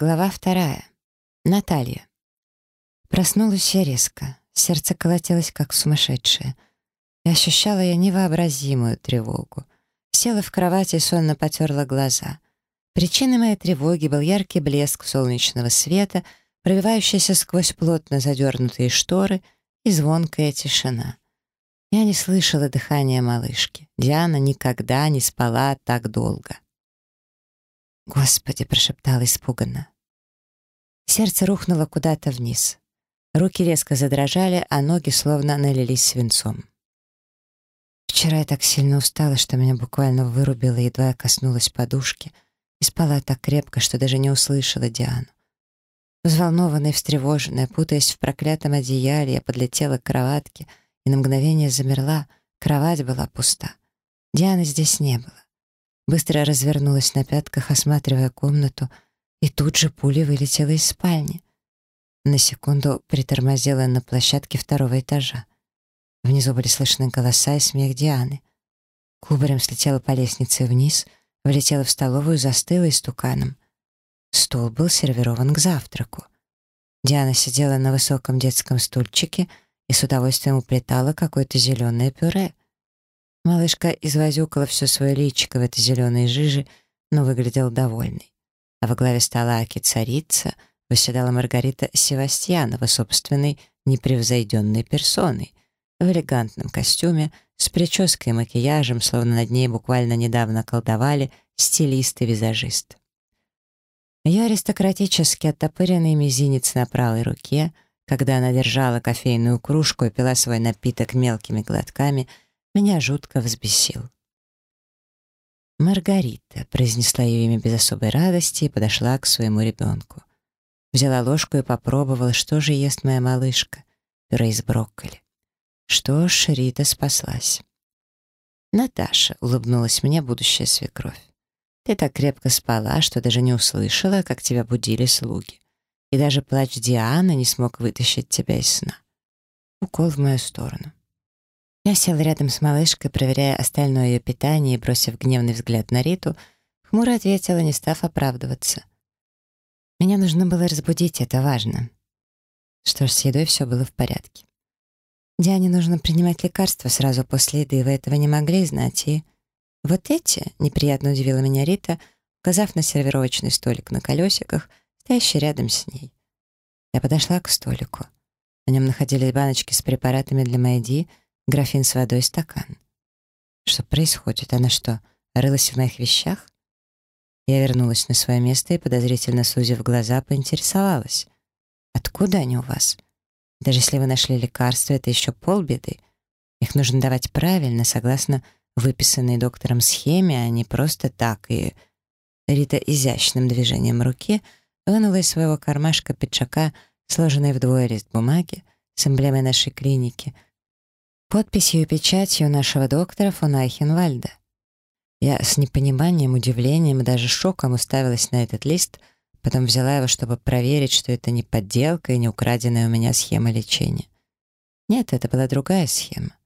Глава вторая. Наталья. Проснулась я резко. Сердце колотилось, как сумасшедшее. И ощущала я невообразимую тревогу. Села в кровати и сонно потерла глаза. Причиной моей тревоги был яркий блеск солнечного света, пробивающийся сквозь плотно задернутые шторы и звонкая тишина. Я не слышала дыхания малышки. Диана никогда не спала так долго. «Господи!» — прошептала испуганно. Сердце рухнуло куда-то вниз. Руки резко задрожали, а ноги словно налились свинцом. Вчера я так сильно устала, что меня буквально вырубило, едва я коснулась подушки, и спала так крепко, что даже не услышала Диану. Взволнованная встревоженная, путаясь в проклятом одеяле, я подлетела к кроватке и на мгновение замерла, кровать была пуста. Дианы здесь не было. Быстро развернулась на пятках, осматривая комнату, и тут же пуля вылетела из спальни. На секунду притормозила на площадке второго этажа. Внизу были слышны голоса и смех Дианы. Кубарем слетела по лестнице вниз, влетела в столовую, застыла истуканом. Стол был сервирован к завтраку. Диана сидела на высоком детском стульчике и с удовольствием уплетала какое-то зеленое пюре. Малышка извозюкала все свое личико в этой зеленой жиже, но выглядел довольный. А во главе стола аки-царица восседала Маргарита Севастьянова собственной непревзойденной персоной, в элегантном костюме, с прической и макияжем, словно над ней буквально недавно колдовали стилист и визажист. Ее аристократически оттопыренный мизинец на правой руке, когда она держала кофейную кружку и пила свой напиток мелкими глотками — меня жутко взбесил. «Маргарита», — произнесла ее имя без особой радости и подошла к своему ребенку. Взяла ложку и попробовала, что же ест моя малышка. Пюре из брокколи. Что ж, Рита спаслась. «Наташа», — улыбнулась мне будущая свекровь. «Ты так крепко спала, что даже не услышала, как тебя будили слуги. И даже плач Дианы не смог вытащить тебя из сна». Укол в мою сторону. Я сел рядом с малышкой, проверяя остальное ее питание и, бросив гневный взгляд на Риту, хмуро ответила, не став оправдываться. Меня нужно было разбудить, это важно. Что ж, с едой все было в порядке. Диане нужно принимать лекарства сразу после еды, вы этого не могли знать, и... Вот эти, неприятно удивила меня Рита, указав на сервировочный столик на колесиках, стоящий рядом с ней. Я подошла к столику. На нем находились баночки с препаратами для Майди, графин с водой и стакан. Что происходит? Она что, рылась в моих вещах? Я вернулась на свое место и, подозрительно сузив глаза, поинтересовалась. «Откуда они у вас? Даже если вы нашли лекарство, это еще полбеды. Их нужно давать правильно, согласно выписанной доктором схеме, а не просто так». И Рита изящным движением руки вынула из своего кармашка пиджака сложенный вдвое лист бумаги с эмблемой нашей клиники — подписью и печатью нашего доктора фон Айхенвальда. Я с непониманием, удивлением и даже шоком уставилась на этот лист, потом взяла его, чтобы проверить, что это не подделка и не украденная у меня схема лечения. Нет, это была другая схема.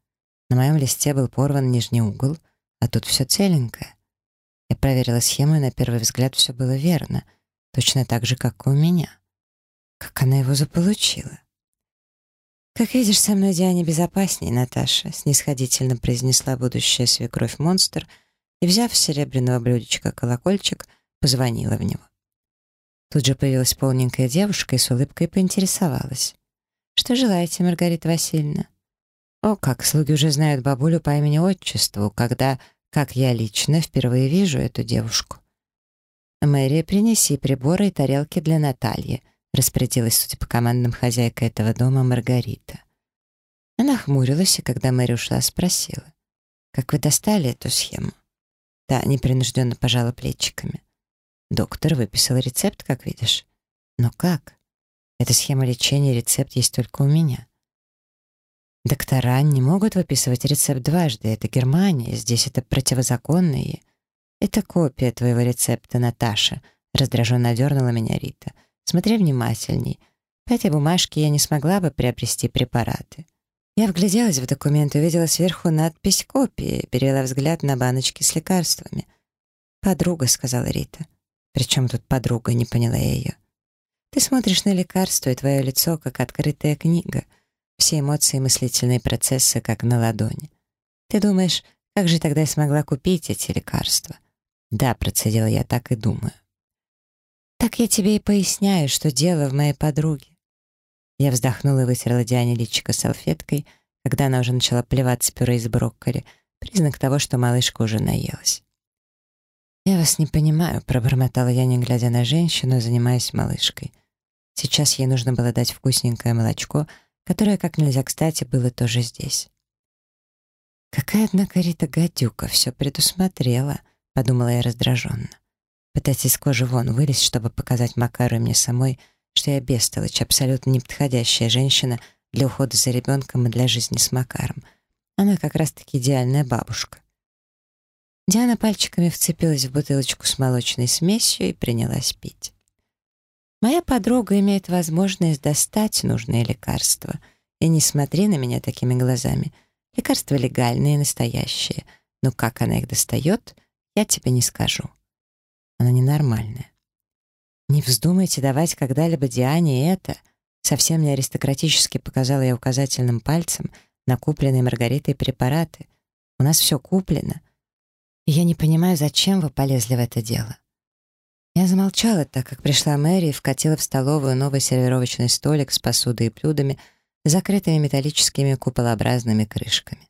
На моем листе был порван нижний угол, а тут все целенькое. Я проверила схему, и на первый взгляд все было верно, точно так же, как и у меня. Как она его заполучила? «Как видишь, со мной Диане безопаснее, Наташа», — снисходительно произнесла будущая свекровь-монстр и, взяв с серебряного блюдечка колокольчик, позвонила в него. Тут же появилась полненькая девушка и с улыбкой поинтересовалась. «Что желаете, Маргарита Васильевна?» «О, как слуги уже знают бабулю по имени-отчеству, когда, как я лично, впервые вижу эту девушку». «Мэри, принеси приборы и тарелки для Натальи», распорядилась, судя по командам хозяйка этого дома, Маргарита. Она хмурилась, и когда Мэри ушла, спросила. «Как вы достали эту схему?» Та непринужденно пожала плечиками. «Доктор выписал рецепт, как видишь». «Но как? Эта схема лечения рецепт есть только у меня». «Доктора не могут выписывать рецепт дважды. Это Германия, здесь это противозаконно и...» «Это копия твоего рецепта, Наташа», — раздраженно дернула меня Рита. Смотри внимательней. По этой бумажке я не смогла бы приобрести препараты. Я вгляделась в документ и увидела сверху надпись «Копии», перевела взгляд на баночки с лекарствами. «Подруга», — сказала Рита. «Причем тут подруга?» — не поняла я ее. Ты смотришь на лекарство, и твое лицо как открытая книга. Все эмоции и мыслительные процессы как на ладони. Ты думаешь, как же тогда я смогла купить эти лекарства? Да, процедила я, так и думаю. Так я тебе и поясняю, что дело в моей подруге. Я вздохнула и вытерла Диане личико салфеткой, когда она уже начала плеваться пюре из брокколи, признак того, что малышка уже наелась. «Я вас не понимаю», — пробормотала я, не глядя на женщину, занимаясь малышкой. Сейчас ей нужно было дать вкусненькое молочко, которое, как нельзя кстати, было тоже здесь. «Какая, однако, Рита гадюка, все предусмотрела», — подумала я раздраженно. Пытаясь из кожи вон вылезть, чтобы показать Макару и мне самой, что я бестолочь, абсолютно неподходящая женщина для ухода за ребенком и для жизни с Макаром. Она как раз-таки идеальная бабушка. Диана пальчиками вцепилась в бутылочку с молочной смесью и принялась пить. Моя подруга имеет возможность достать нужные лекарства. И не смотри на меня такими глазами — Лекарства легальные, настоящие. Но как она их достает, я тебе не скажу. Она ненормальная. Не вздумайте давать когда-либо Диане это. Совсем не аристократически показала я указательным пальцем на купленные Маргаритой препараты. У нас все куплено. И я не понимаю, зачем вы полезли в это дело. Я замолчала, так как пришла Мэри и вкатила в столовую новый сервировочный столик с посудой и блюдами, закрытыми металлическими куполообразными крышками.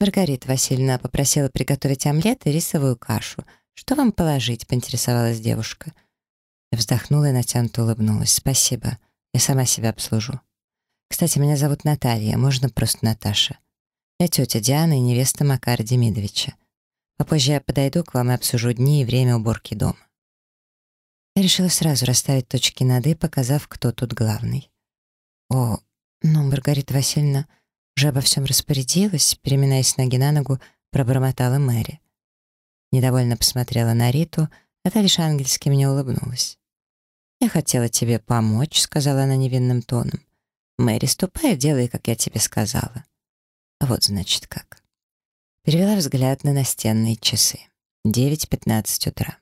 Маргарита Васильевна попросила приготовить омлет и рисовую кашу. «Что вам положить?» — поинтересовалась девушка. Я вздохнула и натянуто улыбнулась. «Спасибо. Я сама себя обслужу. Кстати, меня зовут Наталья, можно просто Наташа. Я тетя Диана и невеста Макара Демидовича. Попозже я подойду к вам и обсужу дни и время уборки дома». Я решила сразу расставить точки над «и», показав, кто тут главный. «О, но Маргарита Васильевна уже обо всем распорядилась, переминаясь ноги на ногу, пробормотала Мэри. Недовольно посмотрела на Риту, а та лишь ангельски мне улыбнулась. «Я хотела тебе помочь», — сказала она невинным тоном. «Мэри, ступай, делай, как я тебе сказала». Вот, значит, как. Перевела взгляд на настенные часы. 9.15 утра.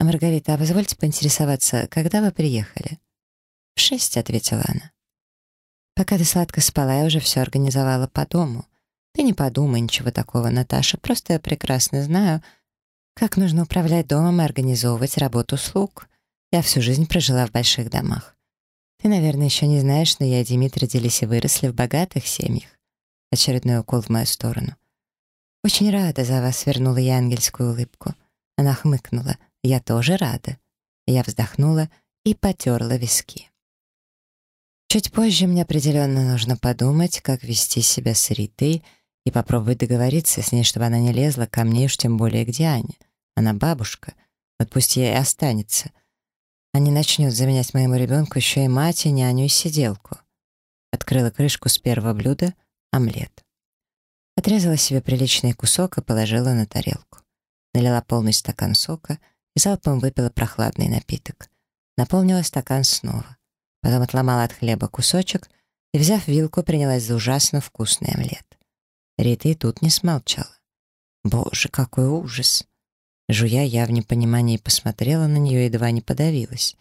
«А Маргарита, а позвольте поинтересоваться, когда вы приехали?» «В шесть», — ответила она. Пока ты сладко спала, я уже все организовала по дому. Ты не подумай ничего такого, Наташа, просто я прекрасно знаю, как нужно управлять домом и организовывать работу слуг. Я всю жизнь прожила в больших домах. Ты, наверное, еще не знаешь, но я и Демид родились и выросли в богатых семьях. Очередной укол в мою сторону. «Очень рада за вас», — вернула я ангельскую улыбку. Она хмыкнула. «Я тоже рада». Я вздохнула и потерла виски. Чуть позже мне определенно нужно подумать, как вести себя с Ритой и попробовать договориться с ней, чтобы она не лезла ко мне, уж тем более к Диане. Она бабушка, вот пусть ей останется. Не начнет заменять моему ребенку еще и мать, и няню, и сиделку. Открыла крышку с первого блюда — омлет. Отрезала себе приличный кусок и положила на тарелку. Налила полный стакан сока и залпом выпила прохладный напиток. Наполнила стакан снова. Потом отломала от хлеба кусочек и, взяв вилку, принялась за ужасно вкусный омлет. Рита и тут не смолчала. «Боже, какой ужас!» Жуя, я в непонимании посмотрела на нее и едва не подавилась.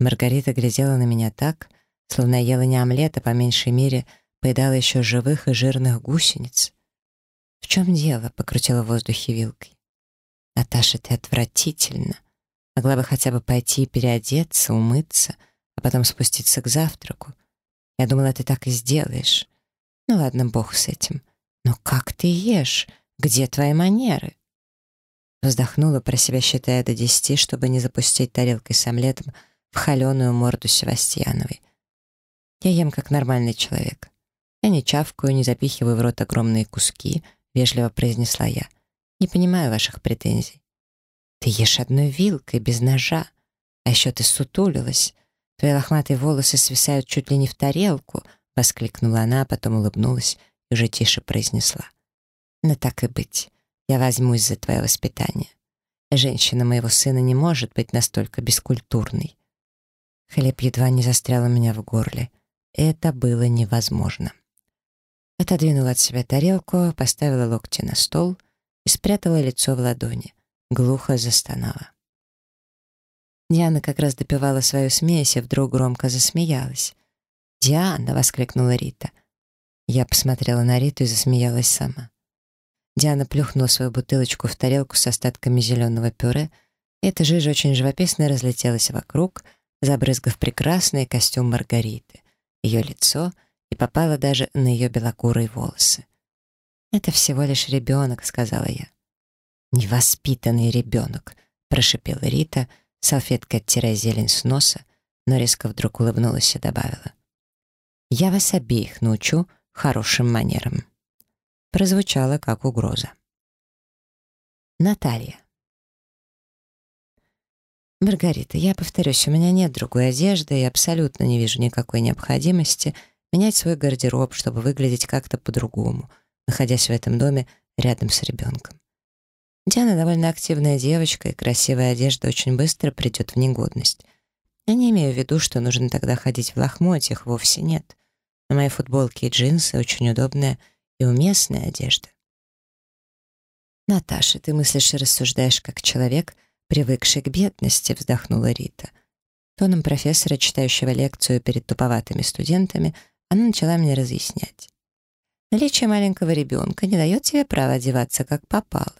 Маргарита глядела на меня так, словно ела не омлет, а по меньшей мере поедала еще живых и жирных гусениц. «В чем дело?» — покрутила в воздухе вилкой. «Наташа, ты отвратительно. Могла бы хотя бы пойти переодеться, умыться, а потом спуститься к завтраку. Я думала, ты так и сделаешь. Ну ладно, бог с этим. Но как ты ешь? Где твои манеры? Вздохнула про себя, считая до десяти, чтобы не запустить тарелкой с омлетом в холеную морду Севастьяновой. Я ем как нормальный человек. Я не чавкаю, не запихиваю в рот огромные куски, вежливо произнесла я. Не понимаю ваших претензий. Ты ешь одной вилкой, без ножа. А еще ты сутулилась. «Твои лохматые волосы свисают чуть ли не в тарелку», — воскликнула она, а потом улыбнулась и уже тише произнесла. «Но так и быть, я возьмусь за твое воспитание. Женщина моего сына не может быть настолько бескультурной». Хлеб едва не застрял у меня в горле. Это было невозможно. Отодвинула от себя тарелку, поставила локти на стол и спрятала лицо в ладони. Глухо застонала. Диана как раз допивала свою смесь и вдруг громко засмеялась. «Диана!» — воскликнула Рита. Я посмотрела на Риту и засмеялась сама. Диана плюхнула свою бутылочку в тарелку с остатками зеленого пюре, и эта жижа очень живописно разлетелась вокруг, забрызгав прекрасный костюм Маргариты, ее лицо и попала даже на ее белокурые волосы. «Это всего лишь ребенок», — сказала я. «Невоспитанный ребенок», — прошипела Рита, салфеткой оттирая зелень с носа, но резко вдруг улыбнулась и добавила. «Я вас обеих научу хорошим манерам» прозвучало как угроза. Наталья. «Маргарита, я повторюсь, у меня нет другой одежды и абсолютно не вижу никакой необходимости менять свой гардероб, чтобы выглядеть как-то по-другому, находясь в этом доме рядом с ребенком. Диана довольно активная девочка, и красивая одежда очень быстро придет в негодность. Я не имею в виду, что нужно тогда ходить в лохмотьях, вовсе нет. На моей футболке и джинсы очень удобная и уместная одежда. «Наташа, ты мыслишь и рассуждаешь как человек, привыкший к бедности», — вздохнула Рита. Тоном профессора, читающего лекцию перед туповатыми студентами, она начала мне разъяснять. «Наличие маленького ребенка не дает тебе права одеваться как попало.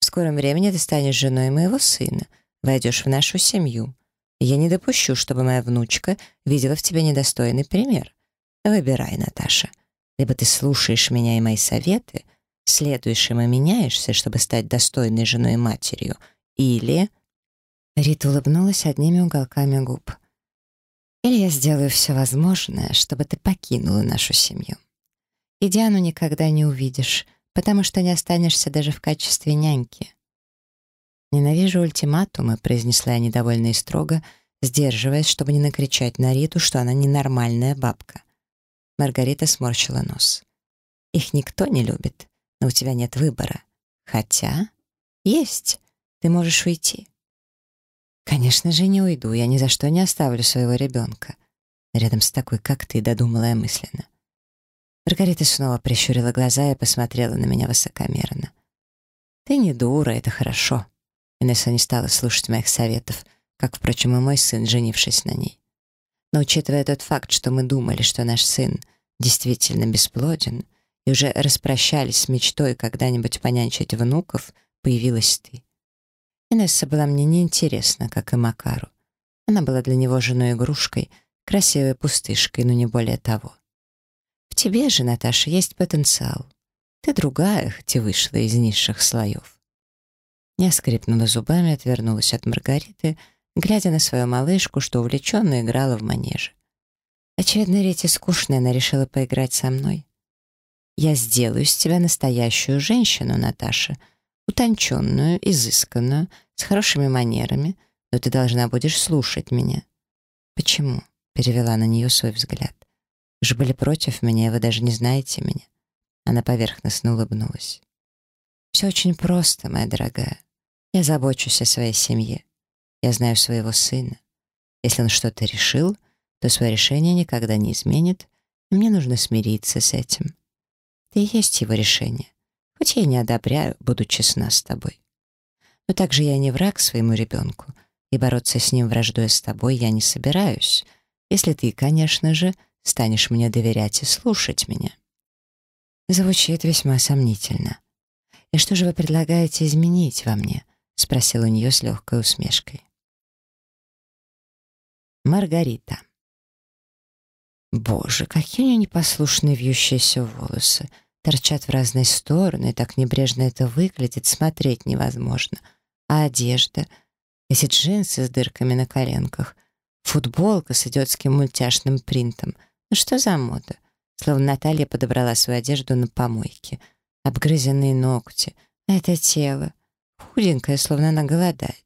В скором времени ты станешь женой моего сына, войдешь в нашу семью. Я не допущу, чтобы моя внучка видела в тебе недостойный пример. Выбирай, Наташа. Либо ты слушаешь меня и мои советы, следуешь им и меняешься, чтобы стать достойной женой и матерью, или...» Рита улыбнулась одними уголками губ. «Или я сделаю все возможное, чтобы ты покинула нашу семью. И Диану никогда не увидишь, потому что не останешься даже в качестве няньки». «Ненавижу ультиматумы», — произнесла я недовольно и строго, сдерживаясь, чтобы не накричать на Риту, что она ненормальная бабка. Маргарита сморщила нос. «Их никто не любит, но у тебя нет выбора. Хотя... Есть. Ты можешь уйти». «Конечно же не уйду, я ни за что не оставлю своего ребенка». Рядом с такой, как ты, додумала я мысленно. Маргарита снова прищурила глаза и посмотрела на меня высокомерно. «Ты не дура, это хорошо». Инесса не стала слушать моих советов, как, впрочем, и мой сын, женившись на ней. Но учитывая тот факт, что мы думали, что наш сын действительно бесплоден, и уже распрощались с мечтой когда-нибудь понянчить внуков, появилась ты. Инесса была мне неинтересна, как и Макару. Она была для него женой-игрушкой, красивой пустышкой, но не более того. В тебе же, Наташа, есть потенциал. Ты другая, хоть и вышла из низших слоев. Я скрипнула зубами, отвернулась от Маргариты, глядя на свою малышку, что увлеченно играла в манеже. Очевидно, Рите скучно, она решила поиграть со мной. «Я сделаю из тебя настоящую женщину, Наташа, утонченную, изысканную, с хорошими манерами, но ты должна будешь слушать меня». «Почему?» — перевела на нее свой взгляд. «Вы же были против меня, вы даже не знаете меня». Она поверхностно улыбнулась. «Все очень просто, моя дорогая. Я забочусь о своей семье. Я знаю своего сына. Если он что-то решил, то свое решение никогда не изменит, и мне нужно смириться с этим. Ты и есть его решение, хоть я и не одобряю, буду честна с тобой. Но также я не враг своему ребенку, и бороться с ним враждуя с тобой я не собираюсь, если ты, конечно же, станешь мне доверять и слушать меня. Звучит весьма сомнительно. «И что же вы предлагаете изменить во мне?» — спросил у нее с легкой усмешкой. Маргарита. Боже, какие у нее непослушные вьющиеся волосы. Торчат в разные стороны, так небрежно это выглядит, смотреть невозможно. А одежда? Эти джинсы с дырками на коленках. Футболка с идиотским мультяшным принтом. Ну что за мода? Словно Наталья подобрала свою одежду на помойке. Обгрызенные ногти. А это тело. Худенькое, словно она голодает.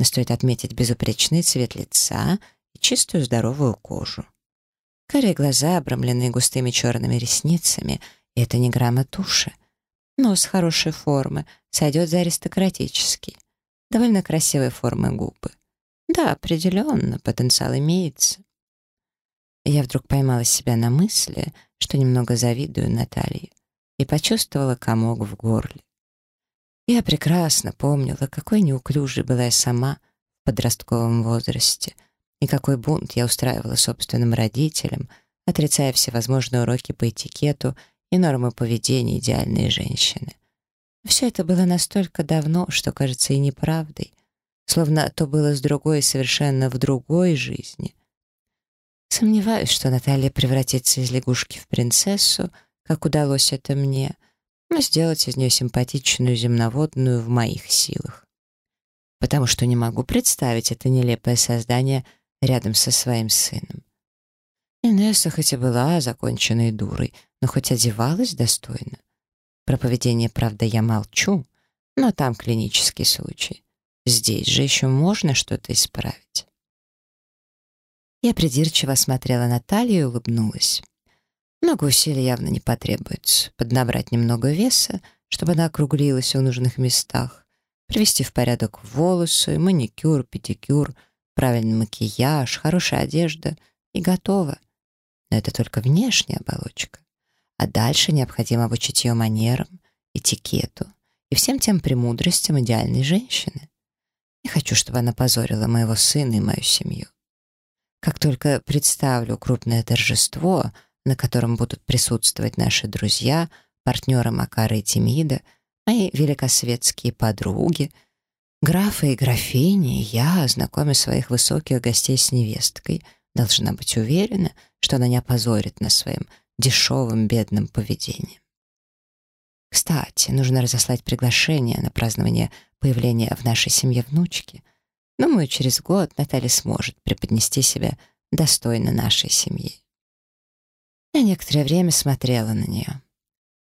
Но стоит отметить безупречный цвет лица — и чистую здоровую кожу. Карие глаза, обрамленные густыми черными ресницами, и это не грамма туши. Нос хорошей формы, сойдет за аристократический. Довольно красивой формы губы. Да, определенно, потенциал имеется. Я вдруг поймала себя на мысли, что немного завидую Наталье, и почувствовала комок в горле. Я прекрасно помнила, какой неуклюжей была я сама подростковом возрасте, и какой бунт я устраивала собственным родителям, отрицая всевозможные уроки по этикету и нормы поведения идеальной женщины. Все это было настолько давно, что кажется и неправдой, словно то было с другой совершенно в другой жизни. Сомневаюсь, что Наталья превратится из лягушки в принцессу, как удалось это мне, но сделать из нее симпатичную земноводную в моих силах. Потому что не могу представить это нелепое создание рядом со своим сыном. Инесса хоть и была законченной дурой, но хоть одевалась достойно. Про поведение, правда, я молчу, но там клинический случай. Здесь же еще можно что-то исправить. Я придирчиво смотрела на талию и улыбнулась. Много усилий явно не потребуется. Поднабрать немного веса, чтобы она округлилась в нужных местах, привести в порядок волосы, маникюр, педикюр, правильный макияж, хорошая одежда и готово. Но это только внешняя оболочка. А дальше необходимо обучить ее манерам, этикету и всем тем премудростям идеальной женщины. Не хочу, чтобы она позорила моего сына и мою семью. Как только представлю крупное торжество, на котором будут присутствовать наши друзья, партнеры Макара и Тимида, мои великосветские подруги, графы и графини, я, знакомя своих высоких гостей с невесткой, должна быть уверена, что она не опозорит нас своим дешевым бедным поведением. Кстати, нужно разослать приглашение на празднование появления в нашей семье внучки. Думаю, через год Наталья сможет преподнести себя достойно нашей семьи. Я некоторое время смотрела на нее.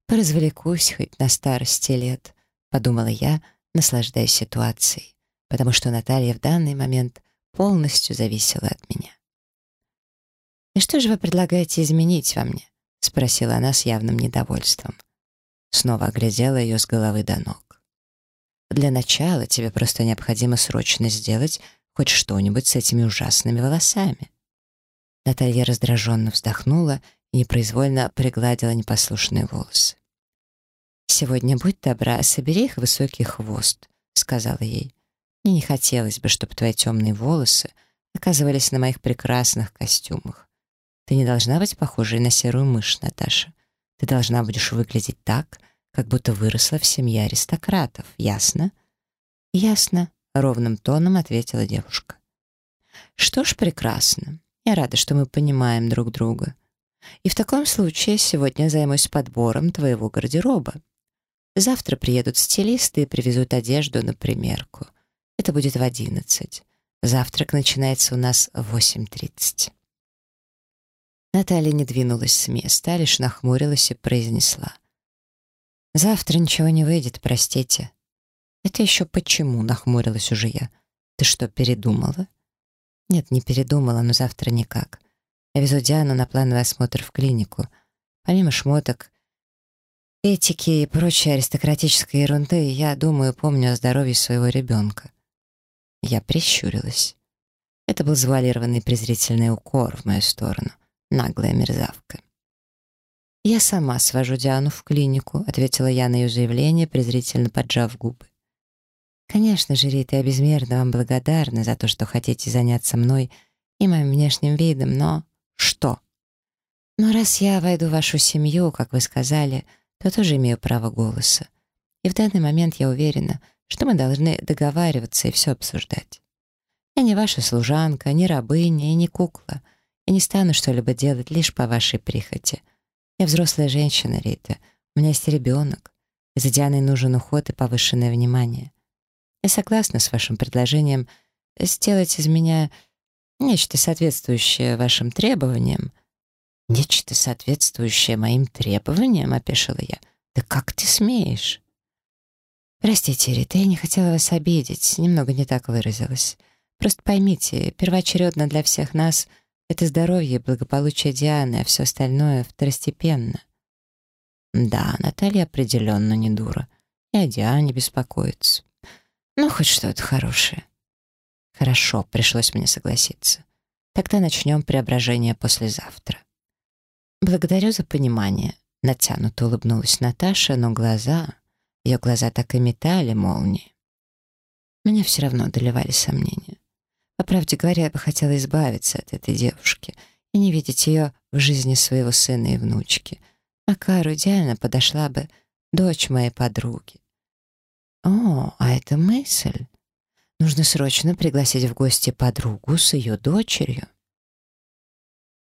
«Поразвлекусь хоть на старости лет», — подумала я, наслаждаясь ситуацией, потому что Наталья в данный момент полностью зависела от меня. «И что же вы предлагаете изменить во мне?» — спросила она с явным недовольством. Снова оглядела ее с головы до ног. «Для начала тебе просто необходимо срочно сделать хоть что-нибудь с этими ужасными волосами». Наталья раздраженно вздохнула и непроизвольно пригладила непослушные волосы. «Сегодня будь добра, собери их высокий хвост», — сказала ей. «Мне не хотелось бы, чтобы твои темные волосы оказывались на моих прекрасных костюмах. Ты не должна быть похожей на серую мышь, Наташа. Ты должна будешь выглядеть так, как будто выросла в семье аристократов, ясно?» «Ясно», — ровным тоном ответила девушка. «Что ж, прекрасно. Я рада, что мы понимаем друг друга. И в таком случае сегодня займусь подбором твоего гардероба. Завтра приедут стилисты и привезут одежду на примерку. Это будет в одиннадцать. Завтрак начинается у нас в восемь тридцать. Наталья не двинулась с места, а лишь нахмурилась и произнесла. «Завтра ничего не выйдет, простите». «Это еще почему?» — нахмурилась уже я. «Ты что, передумала?» «Нет, не передумала, но завтра никак. Я везу Диану на плановый осмотр в клинику. Помимо шмоток, этики и прочей аристократической ерунды, я думаю, помню о здоровье своего ребенка». Я прищурилась. Это был завуалированный презрительный укор в мою сторону — наглая мерзавка. «Я сама свожу Диану в клинику», — ответила я на ее заявление, презрительно поджав губы. «Конечно же, Рита, я безмерно вам благодарна за то, что хотите заняться мной и моим внешним видом, но что? Но раз я войду в вашу семью, как вы сказали, то тоже имею право голоса. И в данный момент я уверена, что мы должны договариваться и все обсуждать. Я не ваша служанка, не рабыня и не кукла — я не стану что-либо делать лишь по вашей прихоти. Я взрослая женщина, Рита. У меня есть ребенок. И за Дианой нужен уход и повышенное внимание. Я согласна с вашим предложением сделать из меня нечто соответствующее вашим требованиям. «Нечто соответствующее моим требованиям?» — опешила я. «Да как ты смеешь?» «Простите, Рита, я не хотела вас обидеть, немного не так выразилась. Просто поймите, первоочередно для всех нас — это здоровье и благополучие Дианы, а все остальное второстепенно. Да, Наталья определенно не дура. И о Диане беспокоится. Ну, хоть что-то хорошее. Хорошо, пришлось мне согласиться. Тогда начнем преображение послезавтра. Благодарю за понимание. Натянуто улыбнулась Наташа, но глаза... Ее глаза так и метали молнии. Меня все равно одолевали сомнения. По правде говоря, я бы хотела избавиться от этой девушки и не видеть ее в жизни своего сына и внучки. Макару идеально подошла бы дочь моей подруги. О, а это мысль. Нужно срочно пригласить в гости подругу с ее дочерью.